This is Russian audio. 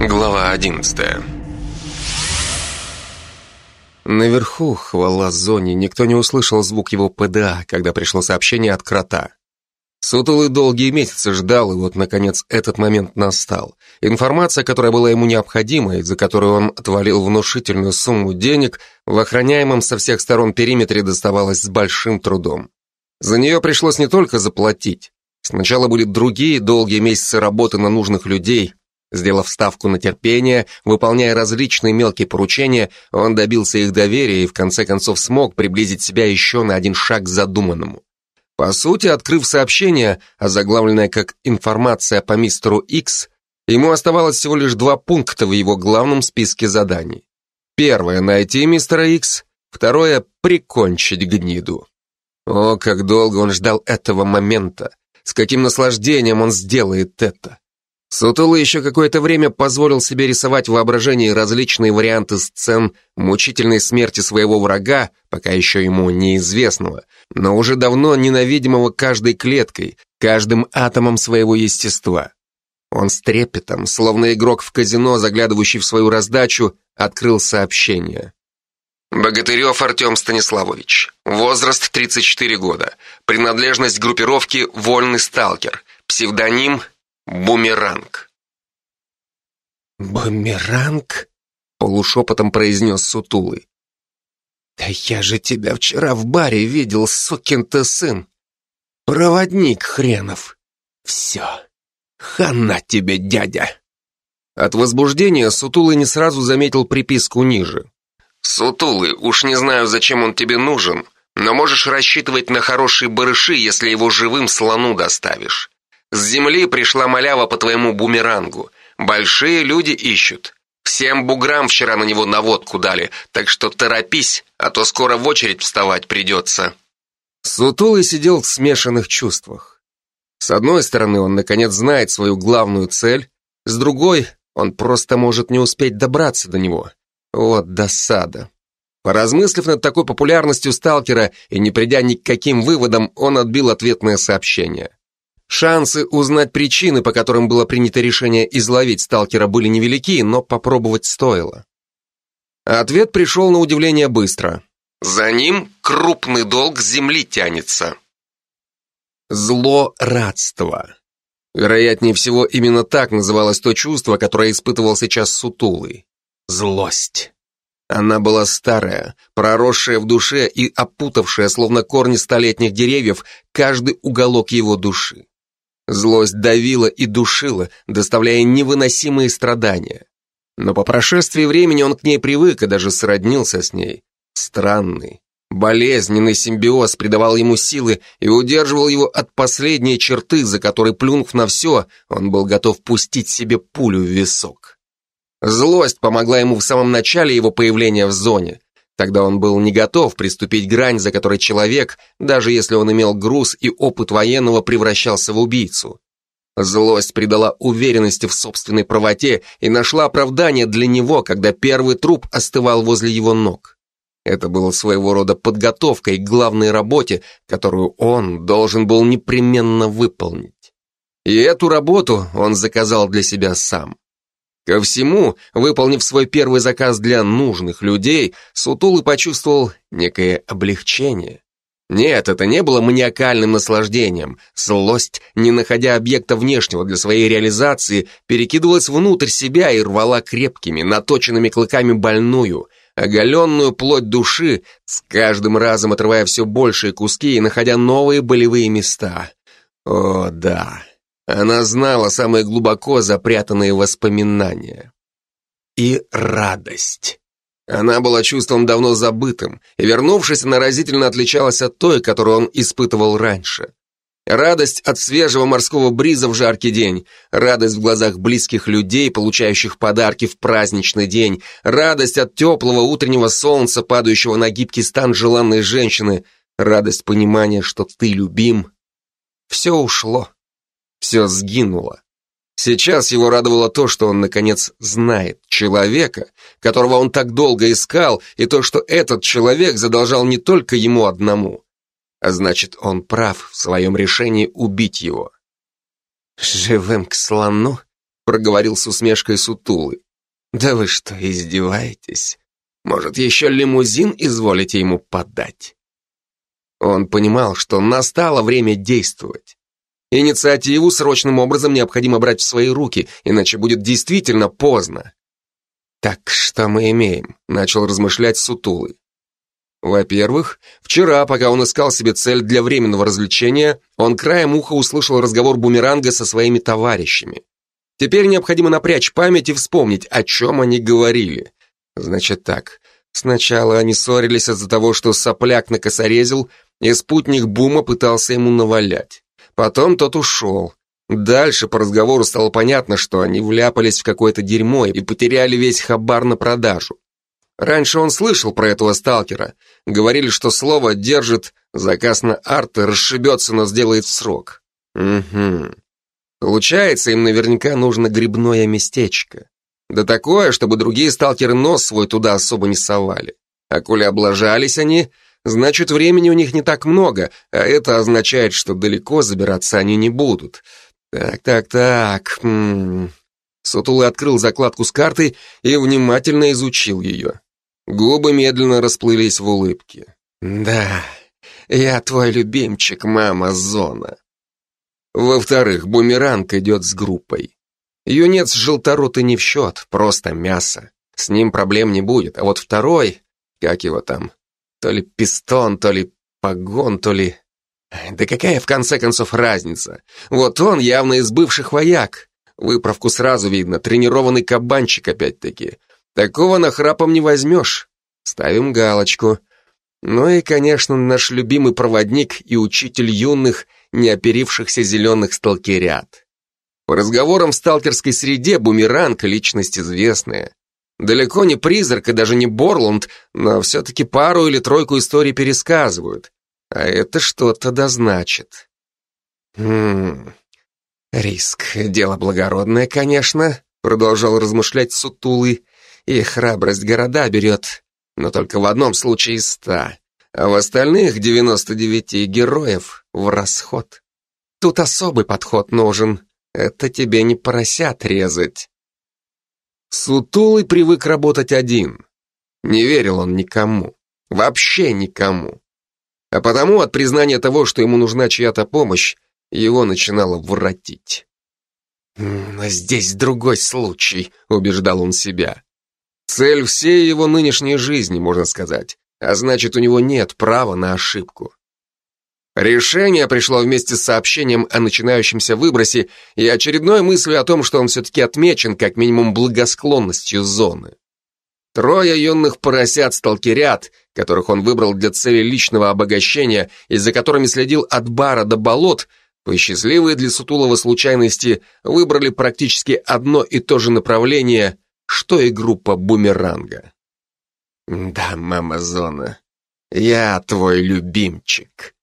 Глава 11 Наверху, хвала зоне, никто не услышал звук его ПДА, когда пришло сообщение от крота. Сутулый долгие месяцы ждал, и вот, наконец, этот момент настал. Информация, которая была ему необходима, и за которую он отвалил внушительную сумму денег, в охраняемом со всех сторон периметре доставалась с большим трудом. За нее пришлось не только заплатить. Сначала были другие долгие месяцы работы на нужных людей, Сделав ставку на терпение, выполняя различные мелкие поручения, он добился их доверия и в конце концов смог приблизить себя еще на один шаг к задуманному. По сути, открыв сообщение, озаглавленное как «информация по мистеру X», ему оставалось всего лишь два пункта в его главном списке заданий. Первое — найти мистера X, второе — прикончить гниду. О, как долго он ждал этого момента, с каким наслаждением он сделает это. Сутулы еще какое-то время позволил себе рисовать в воображении различные варианты сцен мучительной смерти своего врага, пока еще ему неизвестного, но уже давно ненавидимого каждой клеткой, каждым атомом своего естества. Он с трепетом, словно игрок в казино, заглядывающий в свою раздачу, открыл сообщение. Богатырев Артем Станиславович. Возраст 34 года. Принадлежность группировки «Вольный сталкер». Псевдоним Бумеранг. «Бумеранг?» — полушепотом произнес Сутулый. «Да я же тебя вчера в баре видел, сукин ты сын! Проводник хренов! Все, хана тебе, дядя!» От возбуждения Сутулый не сразу заметил приписку ниже. «Сутулый, уж не знаю, зачем он тебе нужен, но можешь рассчитывать на хорошие барыши, если его живым слону доставишь. С земли пришла малява по твоему бумерангу. Большие люди ищут. Всем буграм вчера на него наводку дали, так что торопись, а то скоро в очередь вставать придется». Сутулый сидел в смешанных чувствах. С одной стороны, он наконец знает свою главную цель, с другой, он просто может не успеть добраться до него. Вот досада. Поразмыслив над такой популярностью сталкера и не придя ни к каким выводам, он отбил ответное сообщение. Шансы узнать причины, по которым было принято решение изловить сталкера, были невелики, но попробовать стоило. Ответ пришел на удивление быстро. За ним крупный долг земли тянется. Зло-радство. Вероятнее всего, именно так называлось то чувство, которое испытывал сейчас Сутулый. Злость. Она была старая, проросшая в душе и опутавшая, словно корни столетних деревьев, каждый уголок его души. Злость давила и душила, доставляя невыносимые страдания. Но по прошествии времени он к ней привык и даже сроднился с ней. Странный, болезненный симбиоз придавал ему силы и удерживал его от последней черты, за которой, плюнув на все, он был готов пустить себе пулю в висок. Злость помогла ему в самом начале его появления в зоне, Тогда он был не готов приступить грань, за которой человек, даже если он имел груз и опыт военного, превращался в убийцу. Злость придала уверенности в собственной правоте и нашла оправдание для него, когда первый труп остывал возле его ног. Это было своего рода подготовкой к главной работе, которую он должен был непременно выполнить. И эту работу он заказал для себя сам. Ко всему, выполнив свой первый заказ для нужных людей, Сутулы почувствовал некое облегчение. Нет, это не было маниакальным наслаждением. Злость, не находя объекта внешнего для своей реализации, перекидывалась внутрь себя и рвала крепкими, наточенными клыками больную, оголенную плоть души, с каждым разом отрывая все большие куски и находя новые болевые места. О, да. Она знала самые глубоко запрятанные воспоминания. И радость. Она была чувством давно забытым, и, вернувшись, она разительно отличалась от той, которую он испытывал раньше. Радость от свежего морского бриза в жаркий день, радость в глазах близких людей, получающих подарки в праздничный день, радость от теплого утреннего солнца, падающего на гибкий стан желанной женщины, радость понимания, что ты любим. Все ушло. Все сгинуло. Сейчас его радовало то, что он, наконец, знает человека, которого он так долго искал, и то, что этот человек задолжал не только ему одному. А значит, он прав в своем решении убить его. «Живым к слону?» проговорил с усмешкой Сутулы. Да вы что, издеваетесь? Может, еще лимузин изволите ему подать? Он понимал, что настало время действовать. Инициативу срочным образом необходимо брать в свои руки, иначе будет действительно поздно. «Так что мы имеем?» — начал размышлять Сутулы. Во-первых, вчера, пока он искал себе цель для временного развлечения, он краем уха услышал разговор бумеранга со своими товарищами. Теперь необходимо напрячь память и вспомнить, о чем они говорили. Значит так, сначала они ссорились из-за того, что сопляк накосорезил, и спутник Бума пытался ему навалять. Потом тот ушел. Дальше по разговору стало понятно, что они вляпались в какое-то дерьмо и потеряли весь хабар на продажу. Раньше он слышал про этого сталкера. Говорили, что слово держит, заказ на арт расшибется, но сделает в срок. Угу. Получается, им наверняка нужно грибное местечко. Да такое, чтобы другие сталкеры нос свой туда особо не совали. А коли облажались они, значит, времени у них не так много, а это означает, что далеко забираться они не будут. Так, так, так. М -м. Сутулый открыл закладку с картой и внимательно изучил ее. Губы медленно расплылись в улыбке. «Да, я твой любимчик, мама Зона». Во-вторых, бумеранг идет с группой. Юнец желторотый не в счет, просто мясо. С ним проблем не будет. А вот второй, как его там, то ли пистон, то ли погон, то ли... Да какая в конце концов разница? Вот он явно из бывших вояк. Выправку сразу видно, тренированный кабанчик опять-таки. Такого нахрапом не возьмешь. Ставим галочку. Ну и, конечно, наш любимый проводник и учитель юных, неоперившихся зеленых сталкерят. По разговорам в сталкерской среде Бумеранг — личность известная. Далеко не призрак и даже не Борланд, но все-таки пару или тройку историй пересказывают. А это что-то дозначит. Хм... Риск — дело благородное, конечно, продолжал размышлять Сутулый и храбрость города берет, но только в одном случае из ста, а в остальных 99 героев в расход. Тут особый подход нужен, это тебе не поросят резать. Сутулый привык работать один. Не верил он никому, вообще никому. А потому от признания того, что ему нужна чья-то помощь, его начинало воротить. «Но здесь другой случай», — убеждал он себя. Цель всей его нынешней жизни, можно сказать, а значит, у него нет права на ошибку. Решение пришло вместе с сообщением о начинающемся выбросе и очередной мыслью о том, что он все-таки отмечен как минимум благосклонностью зоны. Трое юных поросят-сталкерят, которых он выбрал для цели личного обогащения и за которыми следил от бара до болот, по счастливой для Сутулова случайности выбрали практически одно и то же направление – что и группа бумеранга. «Да, мама Зона, я твой любимчик»,